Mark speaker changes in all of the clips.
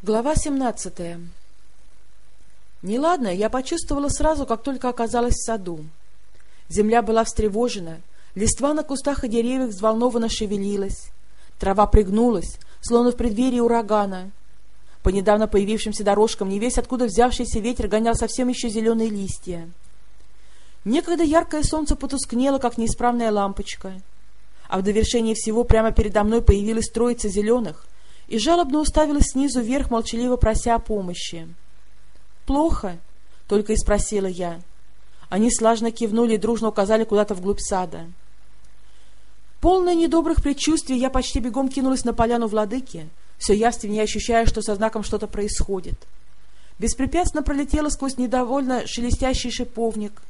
Speaker 1: Глава 17 Неладное я почувствовала сразу, как только оказалась в саду. Земля была встревожена, листва на кустах и деревьях взволнованно шевелилась, трава пригнулась, словно в преддверии урагана. По недавно появившимся дорожкам не весь откуда взявшийся ветер гонял совсем еще зеленые листья. Некогда яркое солнце потускнело, как неисправная лампочка, а в довершении всего прямо передо мной появилась троица зеленых — и жалобно уставилась снизу вверх, молчаливо прося о помощи. «Плохо?» — только и спросила я. Они слажно кивнули и дружно указали куда-то вглубь сада. Полная недобрых предчувствий, я почти бегом кинулась на поляну владыки, все явственнее ощущая, что со знаком что-то происходит. Беспрепятственно пролетела сквозь недовольно шелестящий шиповник,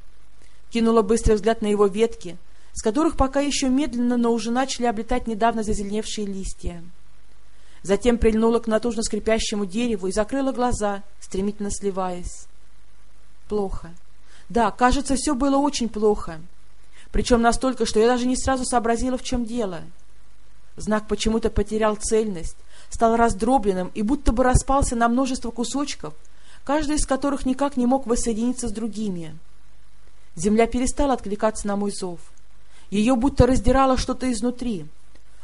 Speaker 1: кинула быстрый взгляд на его ветки, с которых пока еще медленно, но уже начали облетать недавно зазеленевшие листья. Затем прильнула к натужно скрипящему дереву и закрыла глаза, стремительно сливаясь. Плохо. Да, кажется, все было очень плохо. Причем настолько, что я даже не сразу сообразила, в чем дело. Знак почему-то потерял цельность, стал раздробленным и будто бы распался на множество кусочков, каждый из которых никак не мог воссоединиться с другими. Земля перестала откликаться на мой зов. Ее будто раздирало что-то изнутри —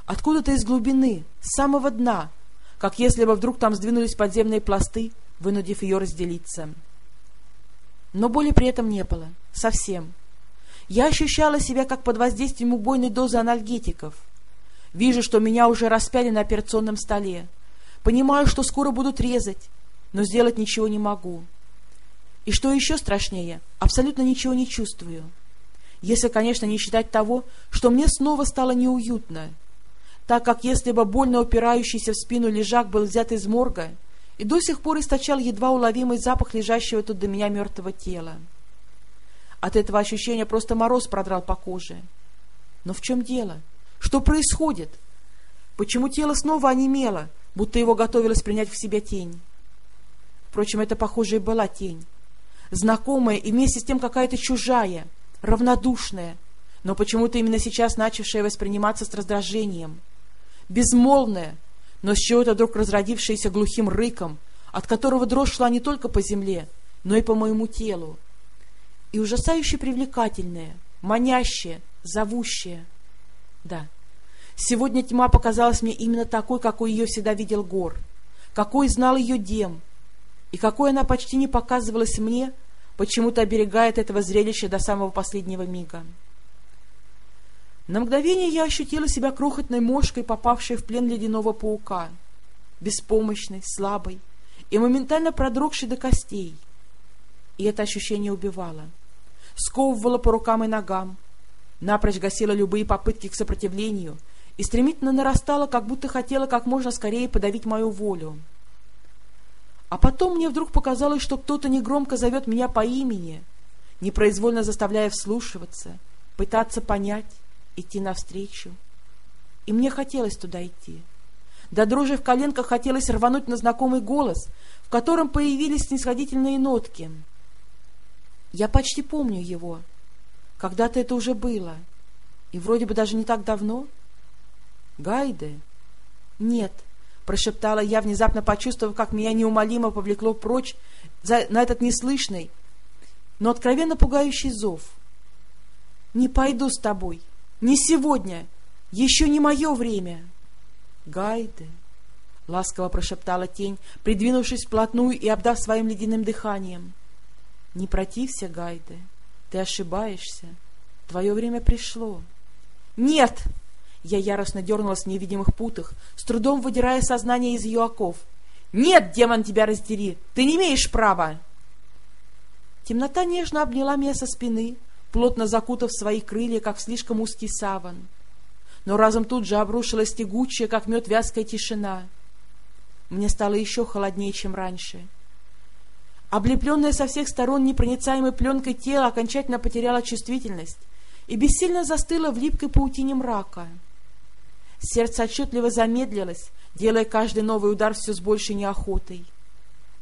Speaker 1: Откуда-то из глубины, с самого дна, как если бы вдруг там сдвинулись подземные пласты, вынудив ее разделиться. Но боли при этом не было. Совсем. Я ощущала себя как под воздействием убойной дозы анальгетиков. Вижу, что меня уже распяли на операционном столе. Понимаю, что скоро будут резать, но сделать ничего не могу. И что еще страшнее, абсолютно ничего не чувствую. Если, конечно, не считать того, что мне снова стало неуютно — так как если бы больно упирающийся в спину лежак был взят из морга и до сих пор источал едва уловимый запах лежащего тут до меня мертвого тела. От этого ощущения просто мороз продрал по коже. Но в чем дело? Что происходит? Почему тело снова онемело, будто его готовилось принять в себя тень? Впрочем, это, похоже, и была тень. Знакомая и вместе с тем какая-то чужая, равнодушная, но почему-то именно сейчас начавшая восприниматься с раздражением — безмолвное, но с чего-то вдруг разродившееся глухим рыком, от которого дрожь шла не только по земле, но и по моему телу, и ужасающе привлекательное, манящее, зовущее. Да, сегодня тьма показалась мне именно такой, какой ее всегда видел Гор, какой знал ее Дем, и какой она почти не показывалась мне, почему-то оберегает этого зрелища до самого последнего мига. На мгновение я ощутила себя крохотной мошкой, попавшей в плен ледяного паука, беспомощной, слабой и моментально продрогшей до костей. И это ощущение убивало, сковывало по рукам и ногам, напрочь гасило любые попытки к сопротивлению и стремительно нарастало, как будто хотела как можно скорее подавить мою волю. А потом мне вдруг показалось, что кто-то негромко зовет меня по имени, непроизвольно заставляя вслушиваться, пытаться понять, идти навстречу. И мне хотелось туда идти. До дрожи в коленках хотелось рвануть на знакомый голос, в котором появились снисходительные нотки. Я почти помню его. Когда-то это уже было. И вроде бы даже не так давно. Гайде? Нет, прошептала я, внезапно почувствовав, как меня неумолимо повлекло прочь за, на этот неслышный, но откровенно пугающий зов. «Не пойду с тобой», не сегодня, еще не мое время. Гайде, — ласково прошептала тень, придвинувшись вплотную и обдав своим ледяным дыханием. — Не протився, Гайде, ты ошибаешься. Твое время пришло. — Нет! Я яростно дернулась в невидимых путах, с трудом выдирая сознание из ее оков. — Нет, демон, тебя раздери! Ты не имеешь права! Темнота нежно обняла меня со спины, плотно закутав свои крылья, как в слишком узкий саван. Но разом тут же обрушилась тягучая, как мед, вязкая тишина. Мне стало еще холоднее, чем раньше. Облепленное со всех сторон непроницаемой пленкой тело окончательно потеряло чувствительность и бессильно застыло в липкой паутине мрака. Сердце отчетливо замедлилось, делая каждый новый удар все с большей неохотой.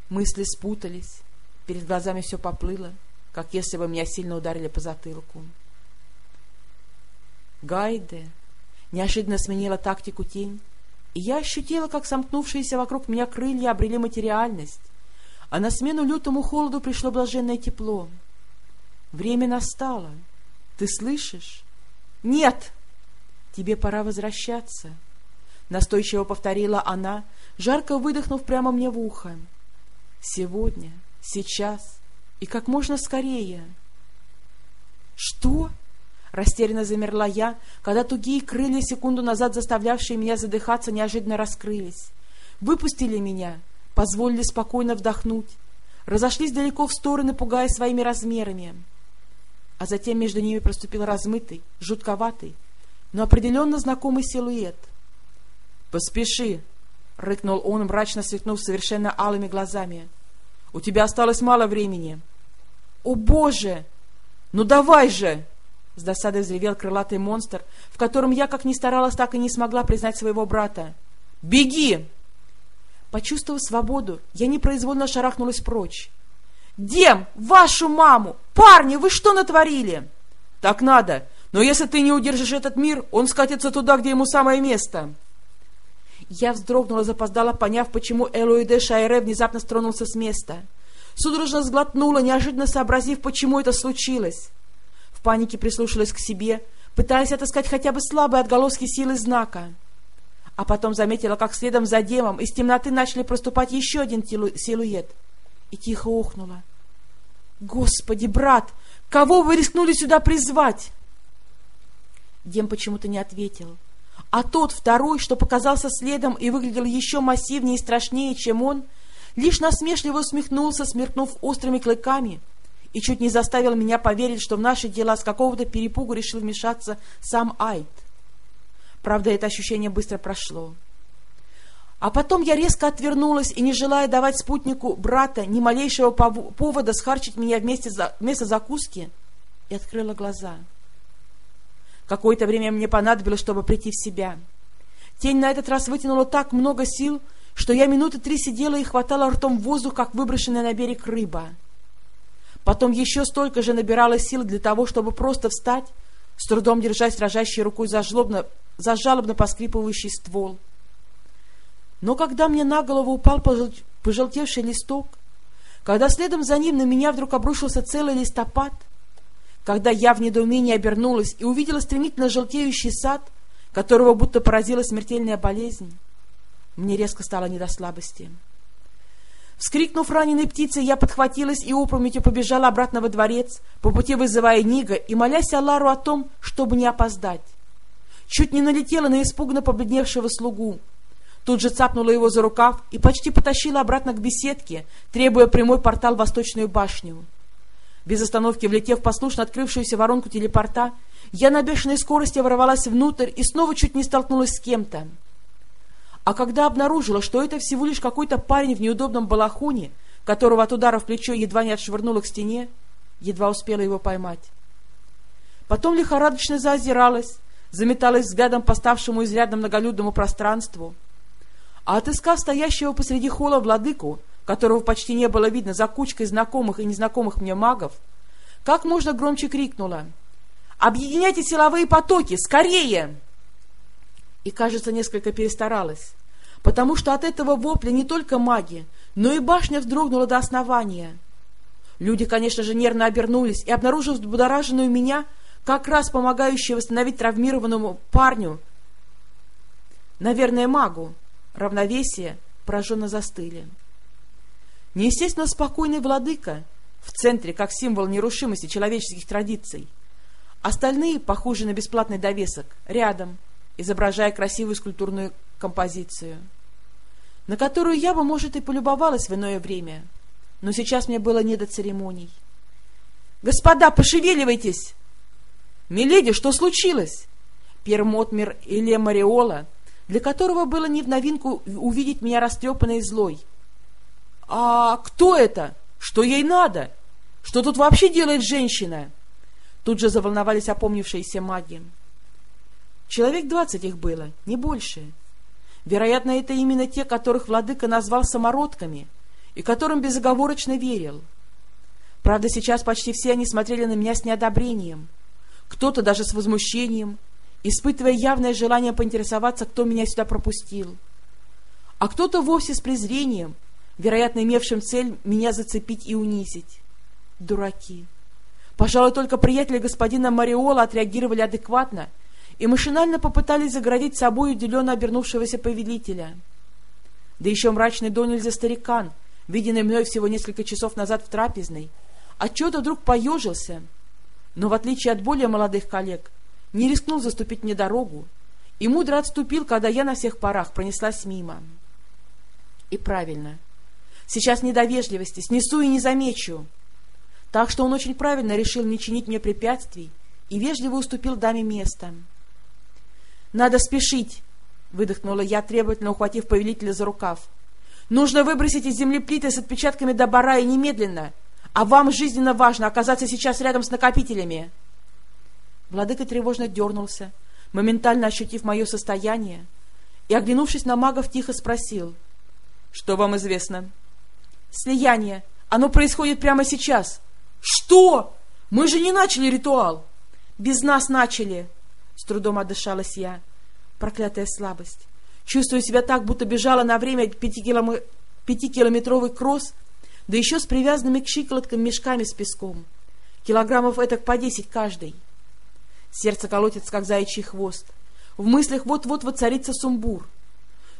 Speaker 1: Мысли спутались, перед глазами все поплыло — как если бы меня сильно ударили по затылку. Гайде неожиданно сменила тактику тень и я ощутила, как сомкнувшиеся вокруг меня крылья обрели материальность, а на смену лютому холоду пришло блаженное тепло. Время настало. Ты слышишь? Нет! Тебе пора возвращаться. Настойчиво повторила она, жарко выдохнув прямо мне в ухо. Сегодня, сейчас и как можно скорее. Что? Растерянно замерла я, когда тугие крылья, секунду назад заставлявшие меня задыхаться, неожиданно раскрылись. Выпустили меня, позволили спокойно вдохнуть, разошлись далеко в стороны, пугая своими размерами. А затем между ними проступил размытый, жутковатый, но определенно знакомый силуэт. «Поспеши!» — рыкнул он, мрачно светнув совершенно алыми глазами. «У тебя осталось мало времени!» «О, Боже! Ну давай же!» С досадой взревел крылатый монстр, в котором я, как ни старалась, так и не смогла признать своего брата. «Беги!» Почувствовав свободу, я непроизвольно шарахнулась прочь. «Дем! Вашу маму! Парни, вы что натворили?» «Так надо! Но если ты не удержишь этот мир, он скатится туда, где ему самое место!» Я вздрогнула, запоздала, поняв, почему Элоиде Шайре внезапно стронулся с места. Судорожно сглотнула, неожиданно сообразив, почему это случилось панике прислушалась к себе, пытаясь отыскать хотя бы слабые отголоски силы знака. А потом заметила, как следом за демом из темноты начали проступать еще один силуэт, и тихо охнула. «Господи, брат, кого вы рискнули сюда призвать?» Дем почему-то не ответил. А тот, второй, что показался следом и выглядел еще массивнее и страшнее, чем он, лишь насмешливо усмехнулся, смеркнув острыми клыками — и чуть не заставил меня поверить, что в наши дела с какого-то перепугу решил вмешаться сам Айд. Правда, это ощущение быстро прошло. А потом я резко отвернулась и, не желая давать спутнику брата ни малейшего повода схарчить меня вместе за, вместо закуски, и открыла глаза. Какое-то время мне понадобилось, чтобы прийти в себя. Тень на этот раз вытянула так много сил, что я минуты три сидела и хватала ртом воздух, как выброшенная на берег рыба. Потом еще столько же набирала сил для того, чтобы просто встать, с трудом держась дрожащей рукой за, жлобно, за жалобно поскрипывающий ствол. Но когда мне на голову упал пожелтевший листок, когда следом за ним на меня вдруг обрушился целый листопад, когда я в недоумении обернулась и увидела стремительно желтеющий сад, которого будто поразила смертельная болезнь, мне резко стало не до слабости. Вскрикнув раненой птицей, я подхватилась и опрометью побежала обратно во дворец, по пути вызывая Нига и молясь Аллару о том, чтобы не опоздать. Чуть не налетела на испуганно побледневшего слугу. Тут же цапнула его за рукав и почти потащила обратно к беседке, требуя прямой портал в Восточную башню. Без остановки влетев в послушно открывшуюся воронку телепорта, я на бешеной скорости ворвалась внутрь и снова чуть не столкнулась с кем-то. А когда обнаружила, что это всего лишь какой-то парень в неудобном балахоне, которого от удара в плечо едва не отшвырнуло к стене, едва успела его поймать. Потом лихорадочно заозиралась, заметалась взглядом по ставшему изрядно многолюдному пространству, а отыскав стоящего посреди холла владыку, которого почти не было видно за кучкой знакомых и незнакомых мне магов, как можно громче крикнула «Объединяйте силовые потоки! Скорее!» И, кажется, несколько перестаралась, потому что от этого вопля не только маги, но и башня вздрогнула до основания. Люди, конечно же, нервно обернулись и, обнаружив взбудораженную меня, как раз помогающую восстановить травмированному парню, наверное, магу, равновесие, пораженно застыли. Неестественно спокойный владыка, в центре, как символ нерушимости человеческих традиций. Остальные, похожие на бесплатный довесок, рядом — изображая красивую скульптурную композицию, на которую я бы, может, и полюбовалась в иное время, но сейчас мне было не до церемоний. «Господа, пошевеливайтесь!» «Миледи, что случилось?» Первым отмер Илья Мариола, для которого было не в новинку увидеть меня растрепанной и злой. «А кто это? Что ей надо? Что тут вообще делает женщина?» Тут же заволновались опомнившиеся маги. Человек двадцать их было, не больше. Вероятно, это именно те, которых владыка назвал самородками и которым безоговорочно верил. Правда, сейчас почти все они смотрели на меня с неодобрением, кто-то даже с возмущением, испытывая явное желание поинтересоваться, кто меня сюда пропустил — а кто-то вовсе с презрением, вероятно, имевшим цель меня зацепить и унизить. Дураки. Пожалуй, только приятели господина Мариола отреагировали адекватно и машинально попытались заградить собой удивленно обернувшегося повелителя. Да еще мрачный до нельзя старикан, виденный мной всего несколько часов назад в трапезной, отчего-то вдруг поежился, но, в отличие от более молодых коллег, не рискнул заступить мне дорогу и мудро отступил, когда я на всех парах пронеслась мимо. И правильно. Сейчас не до вежливости, снесу и не замечу. Так что он очень правильно решил не чинить мне препятствий и вежливо уступил даме место. «Надо спешить!» — выдохнула я, требовательно ухватив повелителя за рукав. «Нужно выбросить из земли плиты с отпечатками до бара и немедленно, а вам жизненно важно оказаться сейчас рядом с накопителями!» Владыка тревожно дернулся, моментально ощутив мое состояние, и, оглянувшись на магов, тихо спросил. — Что вам известно? — Слияние. Оно происходит прямо сейчас. — Что? Мы же не начали ритуал. — Без нас начали. С трудом отдышалась я. Проклятая слабость. Чувствую себя так, будто бежала на время пятикилометровый пятикилометровый кросс, да еще с привязанными к щиколоткам мешками с песком. Килограммов этак по десять каждый. Сердце колотится, как заячий хвост. В мыслях вот-вот воцарится сумбур.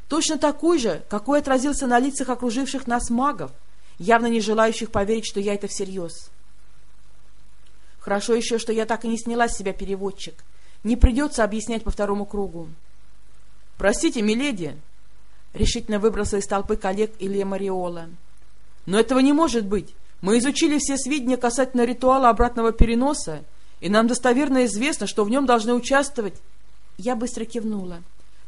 Speaker 1: Точно такой же, какой отразился на лицах окруживших нас магов, явно не желающих поверить, что я это всерьез. Хорошо еще, что я так и не сняла с себя переводчик. Не придется объяснять по второму кругу. — Простите, миледи! — решительно выбрался из толпы коллег Илья Мариола. — Но этого не может быть! Мы изучили все сведения касательно ритуала обратного переноса и нам достоверно известно, что в нем должны участвовать... Я быстро кивнула.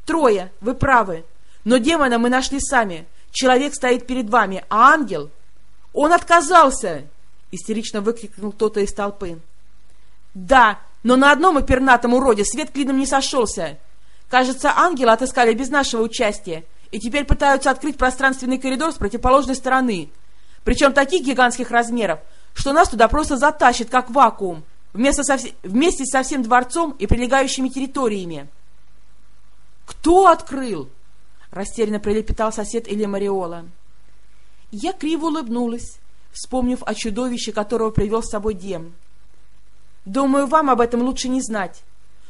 Speaker 1: Трое, вы правы. Но демона мы нашли сами. Человек стоит перед вами, а ангел... Он отказался! Истерично выкрикнул кто-то из толпы. Да, но на одном и пернатом уроде свет клином не сошелся. Кажется, ангела отыскали без нашего участия и теперь пытаются открыть пространственный коридор с противоположной стороны. Причем таких гигантских размеров, что нас туда просто затащит, как вакуум, вместо со, вместе со всем дворцом и прилегающими территориями. «Кто открыл?» — растерянно пролепетал сосед Илья Мариола. Я криво улыбнулась, вспомнив о чудовище, которого привел с собой Дем. «Думаю, вам об этом лучше не знать.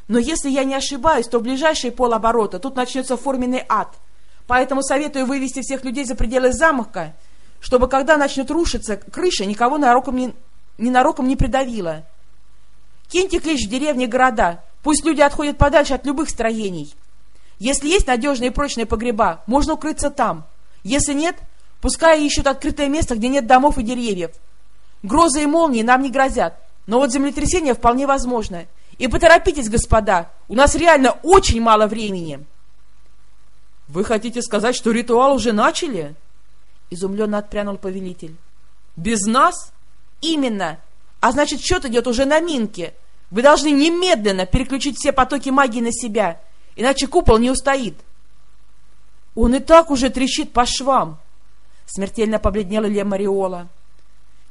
Speaker 1: Но если я не ошибаюсь, то в ближайшие полоборота тут начнется форменный ад. Поэтому советую вывести всех людей за пределы замка, чтобы, когда начнет рушиться крыша, никого нароком не, ненароком не придавило. Киньте клич в деревне города. Пусть люди отходят подальше от любых строений. Если есть надежные и прочные погреба, можно укрыться там. Если нет, пускай ищут открытое место, где нет домов и деревьев. Грозы и молнии нам не грозят, но вот землетрясение вполне возможно. И поторопитесь, господа, у нас реально очень мало времени. — Вы хотите сказать, что ритуал уже начали? — изумленно отпрянул повелитель. — Без нас? — Именно. А значит, счет идет уже на Минке. Вы должны немедленно переключить все потоки магии на себя, иначе купол не устоит. Он и так уже трещит по швам. Смертельно побледнела Ле Мариола.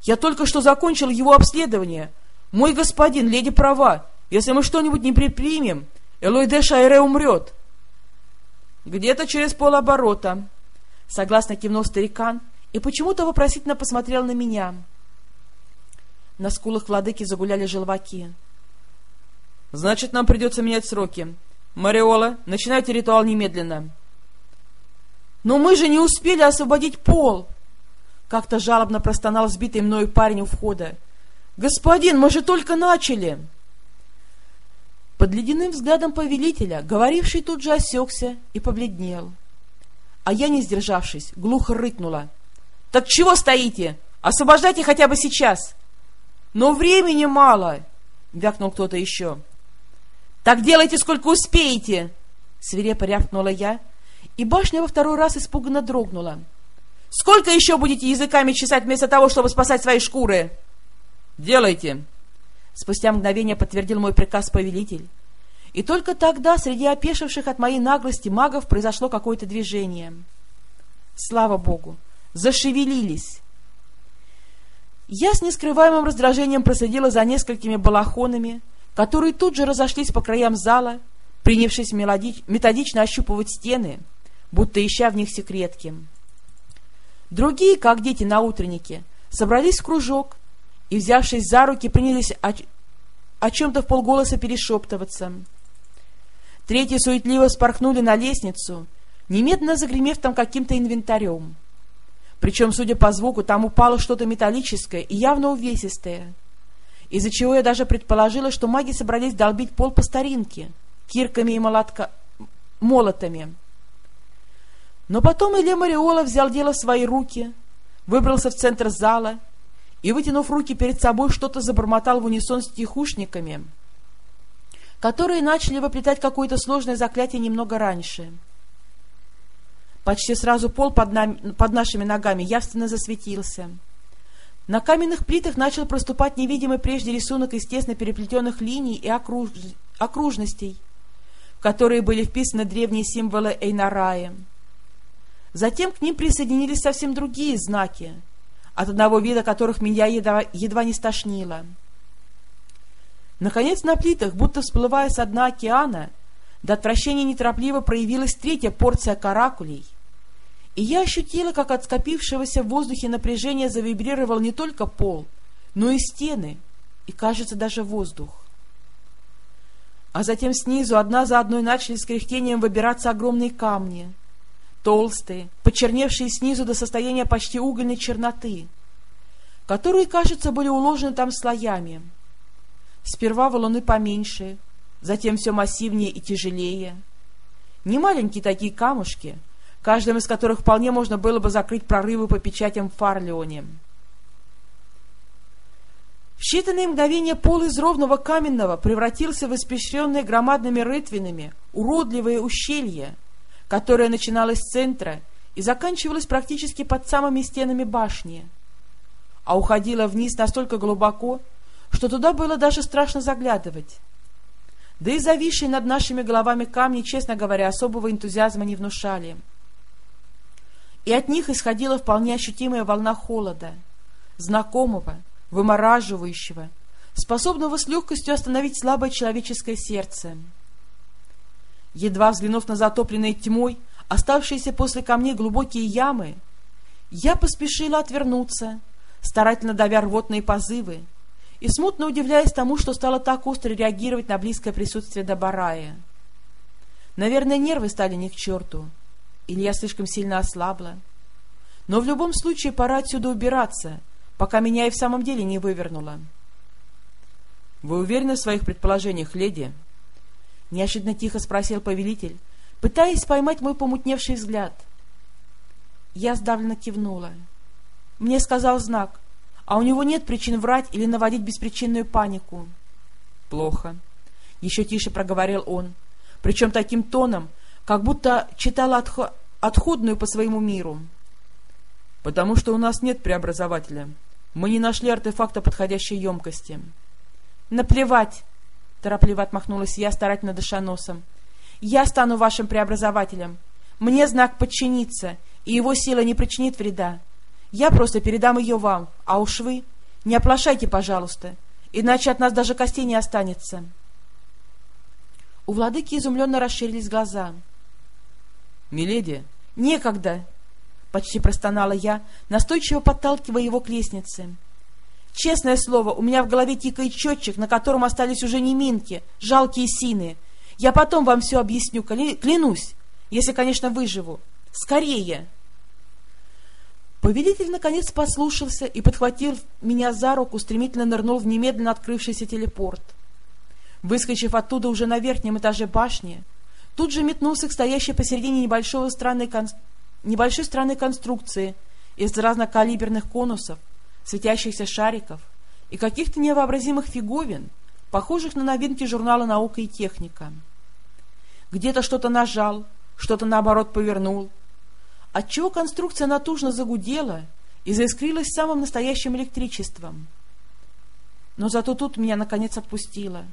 Speaker 1: Я только что закончил его обследование. Мой господин, леди права. Если мы что-нибудь не предпримем, Элой де Шайре умрет. Где-то через полоборота. Согласно кивнул старикан и почему-то вопросительно посмотрел на меня. На скулах владыки загуляли желваки. — Значит, нам придется менять сроки. Мариола, начинайте ритуал немедленно. — Но мы же не успели освободить пол! Как-то жалобно простонал сбитый мною парень у входа. — Господин, мы же только начали! Под ледяным взглядом повелителя, говоривший тут же осекся и побледнел. А я, не сдержавшись, глухо рыкнула. — Так чего стоите? Освобождайте хотя бы сейчас! — но времени мало, — вякнул кто-то еще. — Так делайте, сколько успеете! — свирепо рявкнула я, и башня во второй раз испуганно дрогнула. — Сколько еще будете языками чесать вместо того, чтобы спасать свои шкуры? — Делайте! — спустя мгновение подтвердил мой приказ повелитель. И только тогда среди опешивших от моей наглости магов произошло какое-то движение. Слава богу! Зашевелились! Я с нескрываемым раздражением проследила за несколькими балахонами, которые тут же разошлись по краям зала, принявшись методично ощупывать стены, будто ища в них секретки. Другие, как дети на утреннике, собрались в кружок и, взявшись за руки, принялись о, о чем-то в полголоса перешептываться. Третьи суетливо спорхнули на лестницу, немедленно загремев там каким-то инвентарем. Причем, судя по звуку, там упало что-то металлическое и явно увесистое, из-за чего я даже предположила, что маги собрались долбить пол по старинке, кирками и молотка... молотами. Но потом Илья Мариола взял дело в свои руки, выбрался в центр зала и, вытянув руки перед собой, что-то забормотал в унисон с тихушниками, которые начали выплетать какое-то сложное заклятие немного раньше. Почти сразу пол под, нами, под нашими ногами явственно засветился. На каменных плитах начал проступать невидимый прежде рисунок из тесно переплетенных линий и окруж... окружностей, в которые были вписаны древние символы Эйнараи. Затем к ним присоединились совсем другие знаки, от одного вида которых меня едва, едва не стошнило. Наконец на плитах, будто всплывая со дна океана, до отвращения неторопливо проявилась третья порция каракулей, и я ощутила, как от скопившегося в воздухе напряжения завибрировал не только пол, но и стены, и, кажется, даже воздух. А затем снизу одна за одной начали с кряхтением выбираться огромные камни — толстые, почерневшие снизу до состояния почти угольной черноты, которые, кажется, были уложены там слоями. Сперва валуны поменьше, затем все массивнее и тяжелее. Не маленькие такие камушки, каждым из которых вполне можно было бы закрыть прорывы по печатям в Фарлеоне. В считанные мгновения пол из ровного каменного превратился в испещренное громадными рытвинами уродливое ущелье, которая начиналась с центра и заканчивалась практически под самыми стенами башни, а уходила вниз настолько глубоко, что туда было даже страшно заглядывать. Да и зависшие над нашими головами камни, честно говоря, особого энтузиазма не внушали. И от них исходила вполне ощутимая волна холода, знакомого, вымораживающего, способного с легкостью остановить слабое человеческое сердце. Едва взглянув на затопленные тьмой, оставшиеся после камней глубокие ямы, я поспешила отвернуться, старательно давя рвотные позывы, и смутно удивляясь тому, что стало так остро реагировать на близкое присутствие Добарая. Наверное, нервы стали не к черту, или я слишком сильно ослабла. Но в любом случае пора отсюда убираться, пока меня и в самом деле не вывернуло. — Вы уверены в своих предположениях, леди? —— неожиданно тихо спросил повелитель, пытаясь поймать мой помутневший взгляд. Я сдавленно кивнула. Мне сказал знак, а у него нет причин врать или наводить беспричинную панику. — Плохо, — еще тише проговорил он, причем таким тоном, как будто читал отх... отходную по своему миру. — Потому что у нас нет преобразователя. Мы не нашли артефакта подходящей емкости. — Наплевать! Торопливо отмахнулась я, старательно дыша носом. «Я стану вашим преобразователем. Мне знак подчиниться, и его сила не причинит вреда. Я просто передам ее вам, а уж вы... Не оплошайте, пожалуйста, иначе от нас даже костей не останется». У владыки изумленно расширились глаза. «Миледи!» «Некогда!» — почти простонала я, настойчиво подталкивая его к лестнице. Честное слово, у меня в голове тикает счетчик, на котором остались уже не минки, жалкие сины. Я потом вам все объясню, клянусь, если, конечно, выживу. Скорее!» Повелитель наконец послушался и, подхватив меня за руку, стремительно нырнул в немедленно открывшийся телепорт. Выскочив оттуда уже на верхнем этаже башни, тут же метнулся к стоящей посередине небольшого странной кон... небольшой странной конструкции из разнокалиберных конусов, светящихся шариков и каких-то невообразимых фиговин, похожих на новинки журнала «Наука и техника». Где-то что-то нажал, что-то наоборот повернул, отчего конструкция натужно загудела и заискрилась самым настоящим электричеством. Но зато тут меня наконец отпустило.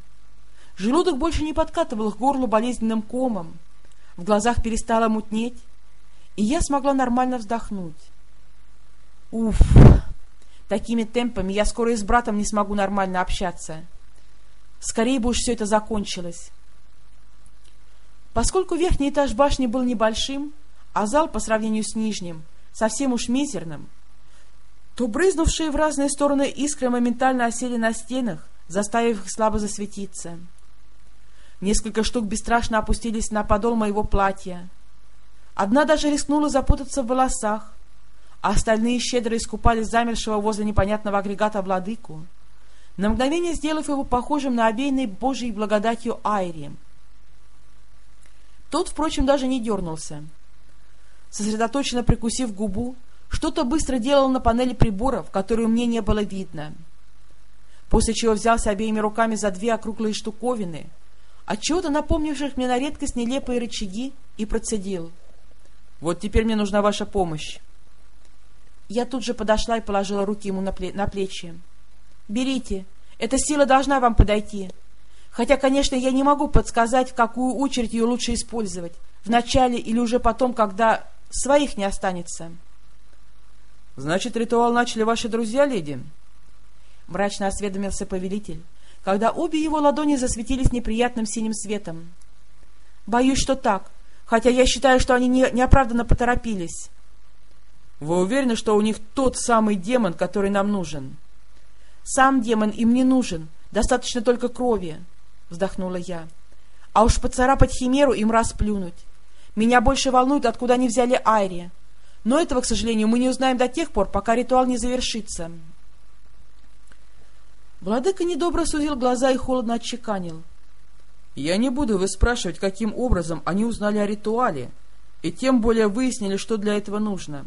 Speaker 1: Желудок больше не подкатывал к горлу болезненным комом, в глазах перестало мутнеть, и я смогла нормально вздохнуть. Уф! Такими темпами я скоро и с братом не смогу нормально общаться. Скорее бы уж все это закончилось. Поскольку верхний этаж башни был небольшим, а зал по сравнению с нижним совсем уж мизерным, то брызнувшие в разные стороны искры моментально осели на стенах, заставив их слабо засветиться. Несколько штук бесстрашно опустились на подол моего платья. Одна даже рискнула запутаться в волосах, а остальные щедро искупали замершего возле непонятного агрегата владыку, на мгновение сделав его похожим на обеянный Божьей благодатью Айри. Тот, впрочем, даже не дернулся. Сосредоточенно прикусив губу, что-то быстро делал на панели приборов, которую мне не было видно. После чего взялся обеими руками за две округлые штуковины, отчего-то напомнивших мне на редкость нелепые рычаги, и процедил. «Вот теперь мне нужна ваша помощь». Я тут же подошла и положила руки ему на, пле на плечи. «Берите, эта сила должна вам подойти. Хотя, конечно, я не могу подсказать, в какую очередь ее лучше использовать, в начале или уже потом, когда своих не останется».
Speaker 2: «Значит, ритуал начали ваши друзья, леди?»
Speaker 1: Мрачно осведомился повелитель, когда обе его ладони засветились неприятным синим светом. «Боюсь, что так, хотя я считаю, что они не, неоправданно поторопились».
Speaker 2: «Вы уверены, что у них тот самый демон, который нам нужен?»
Speaker 1: «Сам демон им не нужен, достаточно только крови», — вздохнула я. «А уж поцарапать химеру им расплюнуть. Меня больше волнует, откуда они взяли Айри. Но этого, к сожалению, мы не узнаем до тех пор, пока ритуал не завершится. Владыка недобро сузил глаза и холодно отчеканил.
Speaker 2: «Я не буду вы спрашивать, каким образом они узнали о ритуале, и тем более выяснили, что для этого нужно.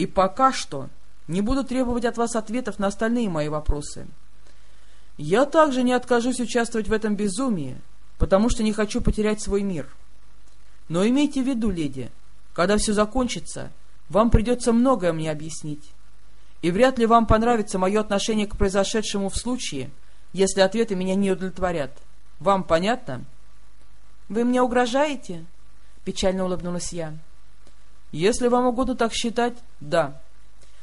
Speaker 2: И пока что не буду требовать от вас ответов на остальные мои вопросы. Я также не откажусь участвовать в этом безумии, потому что не хочу потерять свой мир. Но имейте в виду, леди, когда все закончится, вам придется многое мне объяснить. И вряд ли вам понравится мое отношение к произошедшему в случае, если ответы меня не удовлетворят. Вам понятно?
Speaker 1: — Вы мне угрожаете? — печально улыбнулась я.
Speaker 2: — Если вам угодно так считать, да.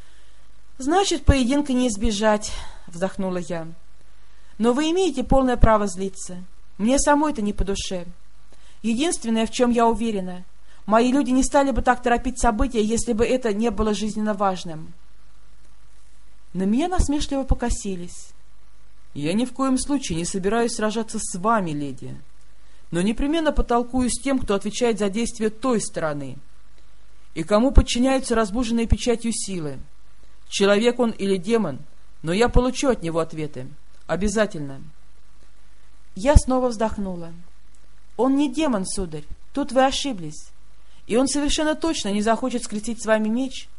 Speaker 1: — Значит, поединка не избежать, — вздохнула я. — Но вы имеете полное право злиться. Мне самой это не по душе. Единственное, в чем я уверена — Мои люди не стали бы так торопить события, если бы это не было жизненно важным. На меня насмешливо покосились.
Speaker 2: «Я ни в коем случае не собираюсь сражаться с вами, леди, но непременно потолкую с тем, кто отвечает за действия той стороны, и кому подчиняются разбуженные печатью силы. Человек он или демон, но я получу от него ответы. Обязательно».
Speaker 1: Я снова вздохнула. «Он не демон, сударь, тут вы ошиблись и он совершенно точно не захочет скрестить с вами меч,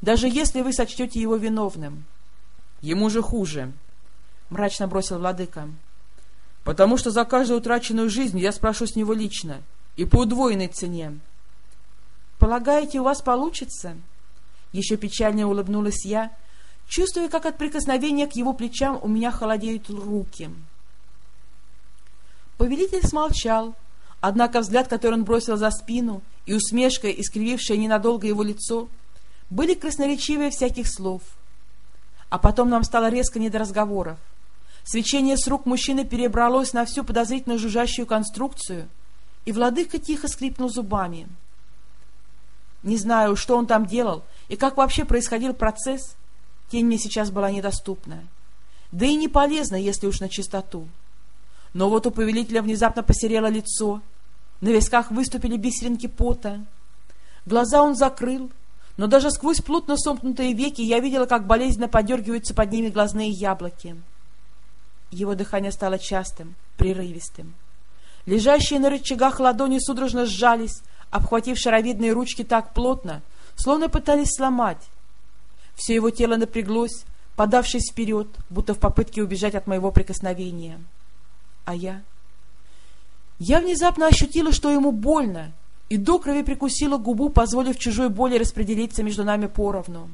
Speaker 1: даже если вы сочтете его виновным.
Speaker 2: — Ему же хуже, —
Speaker 1: мрачно бросил владыка.
Speaker 2: — Потому что за каждую утраченную жизнь я спрошу с него лично, и по удвоенной цене.
Speaker 1: — Полагаете, у вас получится? Еще печальнее улыбнулась я, чувствуя, как от прикосновения к его плечам у меня холодеют руки. Повелитель смолчал, однако взгляд, который он бросил за спину, и усмешка, искривившая ненадолго его лицо, были красноречивее всяких слов. А потом нам стало резко не до разговоров. Свечение с рук мужчины перебралось на всю подозрительно жужжащую конструкцию, и владыка тихо скрипнул зубами. Не знаю, что он там делал и как вообще происходил процесс, тень мне сейчас была недоступна. Да и не полезно, если уж на чистоту. Но вот у повелителя внезапно посерело лицо — на висках выступили бисеринки пота. Глаза он закрыл, но даже сквозь плотно сомкнутые веки я видела, как болезненно подергиваются под ними глазные яблоки. Его дыхание стало частым, прерывистым. Лежащие на рычагах ладони судорожно сжались, обхватив шаровидные ручки так плотно, словно пытались сломать. Все его тело напряглось, подавшись вперед, будто в попытке убежать от моего прикосновения. А я я внезапно ощутила, что ему больно, и до крови прикусила губу, позволив чужой боли распределиться между нами поровну.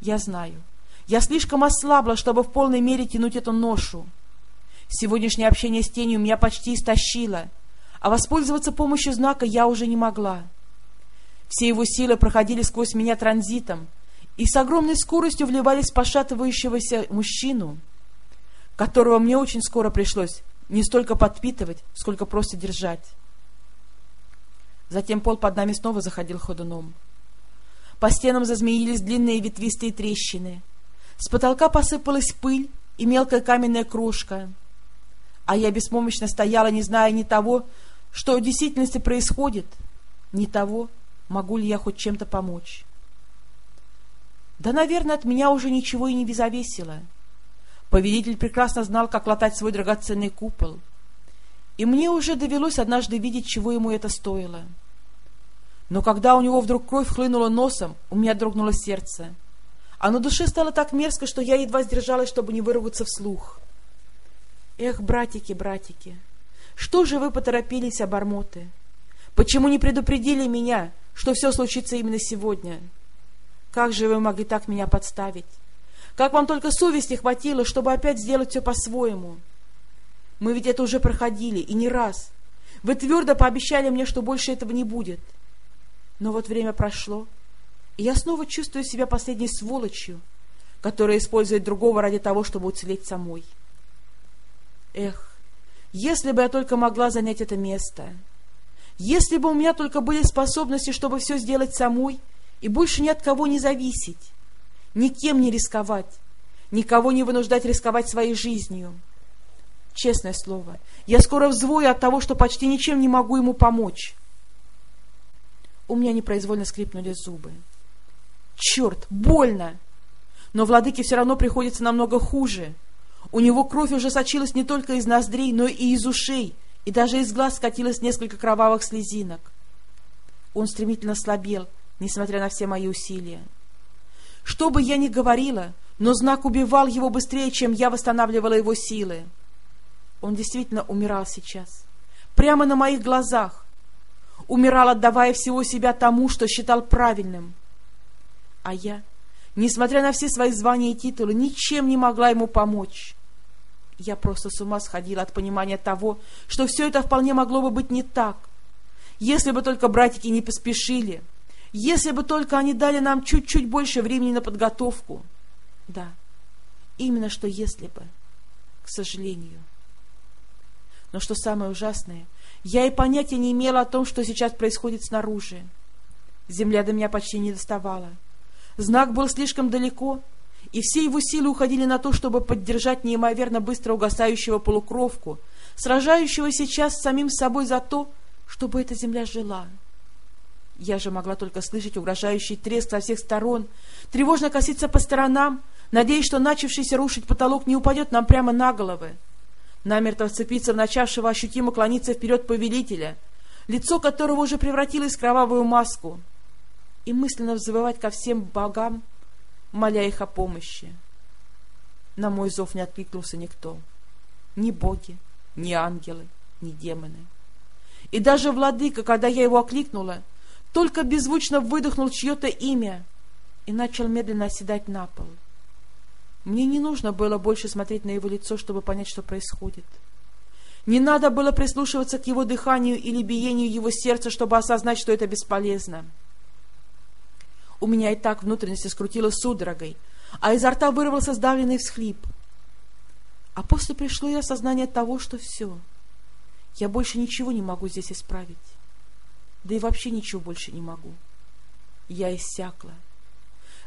Speaker 1: Я знаю, я слишком ослабла, чтобы в полной мере тянуть эту ношу. Сегодняшнее общение с тенью меня почти истощило, а воспользоваться помощью знака я уже не могла. Все его силы проходили сквозь меня транзитом и с огромной скоростью вливались в пошатывающегося мужчину, которого мне очень скоро пришлось не столько подпитывать, сколько просто держать. Затем пол под нами снова заходил ходуном. По стенам зазмеились длинные ветвистые трещины. С потолка посыпалась пыль и мелкая каменная крошка. А я беспомощно стояла, не зная ни того, что в действительности происходит, ни того, могу ли я хоть чем-то помочь. Да, наверное, от меня уже ничего и не зависело. Повелитель прекрасно знал, как латать свой драгоценный купол. И мне уже довелось однажды видеть, чего ему это стоило. Но когда у него вдруг кровь хлынула носом, у меня дрогнуло сердце. А на душе стало так мерзко, что я едва сдержалась, чтобы не выругаться вслух. Эх, братики, братики, что же вы поторопились, обормоты? Почему не предупредили меня, что все случится именно сегодня? Как же вы могли так меня подставить? Как вам только совести хватило, чтобы опять сделать все по-своему? Мы ведь это уже проходили, и не раз. Вы твердо пообещали мне, что больше этого не будет. Но вот время прошло, и я снова чувствую себя последней сволочью, которая использует другого ради того, чтобы уцелеть самой. Эх, если бы я только могла занять это место, если бы у меня только были способности, чтобы все сделать самой и больше ни от кого не зависеть, никем не рисковать, никого не вынуждать рисковать своей жизнью. Честное слово, я скоро взвою от того, что почти ничем не могу ему помочь. У меня непроизвольно скрипнули зубы. Черт, больно! Но владыке все равно приходится намного хуже. У него кровь уже сочилась не только из ноздрей, но и из ушей, и даже из глаз скатилось несколько кровавых слезинок. Он стремительно слабел, несмотря на все мои усилия. Что бы я ни говорила, но знак убивал его быстрее, чем я восстанавливала его силы. Он действительно умирал сейчас, прямо на моих глазах. Умирал, отдавая всего себя тому, что считал правильным. А я, несмотря на все свои звания и титулы, ничем не могла ему помочь. Я просто с ума сходила от понимания того, что все это вполне могло бы быть не так. Если бы только братики не поспешили, если бы только они дали нам чуть-чуть больше времени на подготовку. Да, именно что если бы, к сожалению. Но что самое ужасное, я и понятия не имела о том, что сейчас происходит снаружи. Земля до меня почти не доставала. Знак был слишком далеко, и все его силы уходили на то, чтобы поддержать неимоверно быстро угасающего полукровку, сражающего сейчас с самим собой за то, чтобы эта земля жила. Я же могла только слышать угрожающий треск со всех сторон, тревожно коситься по сторонам, надеясь, что начавшийся рушить потолок не упадет нам прямо на головы. Намертво вцепиться в начавшего ощутимо клониться вперед повелителя, лицо которого уже превратилось в кровавую маску, и мысленно взывать ко всем богам, моля их о помощи. На мой зов не откликнулся никто. Ни боги, ни ангелы, ни демоны. И даже владыка, когда я его окликнула, только беззвучно выдохнул чье-то имя и начал медленно оседать на пол. Мне не нужно было больше смотреть на его лицо, чтобы понять, что происходит. Не надо было прислушиваться к его дыханию или биению его сердца, чтобы осознать, что это бесполезно. У меня и так внутренности скрутило судорогой, а изо рта вырвался сдавленный всхлип. А после пришло и осознание того, что все. Я больше ничего не могу здесь исправить. Да и вообще ничего больше не могу. Я иссякла.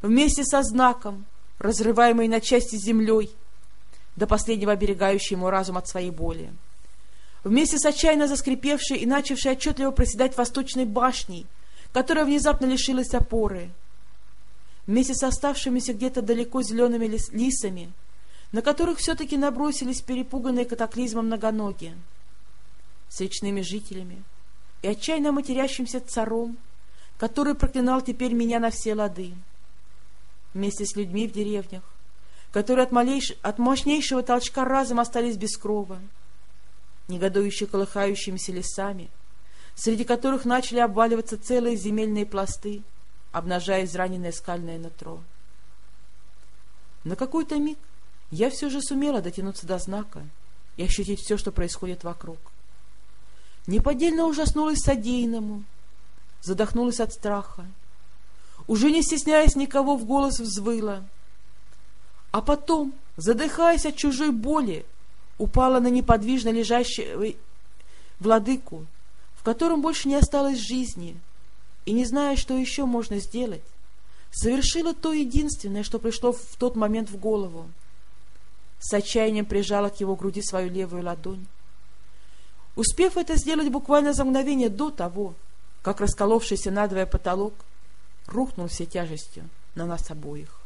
Speaker 1: Вместе со знаком, разрываемой на части землей, до последнего оберегающей ему разум от своей боли. Вместе с отчаянно заскрипевшей и начавшей отчетливо проседать восточной башней — которая внезапно лишилась опоры. Вместе с оставшимися где-то далеко зелеными лисами, на которых все-таки набросились перепуганные катаклизмом многоногие, с речными жителями и отчаянно матерящимся царом, который проклинал теперь меня на все лады, вместе с людьми в деревнях, которые от, малейш... от мощнейшего толчка разом остались без крова, негодующе колыхающимися лесами — среди которых начали обваливаться целые земельные пласты, обнажая израненное скальное нутро. На какой-то миг я все же сумела дотянуться до знака и ощутить все, что происходит вокруг. Неподдельно ужаснулась содеянному, задохнулась от страха, уже не стесняясь никого в голос взвыла, а потом, задыхаясь от чужой боли, упала на неподвижно лежащего владыку в котором больше не осталось жизни, и не зная, что еще можно сделать, совершила то единственное, что пришло в тот момент в голову. С отчаянием прижала к его груди свою левую ладонь. Успев это сделать буквально за мгновение до того, как расколовшийся надвое потолок рухнул всей тяжестью на нас обоих.